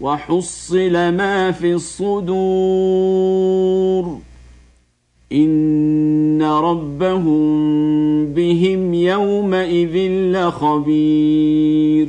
وحصل ما في الصدور. إن ربهم بهم يومئذ لخبير.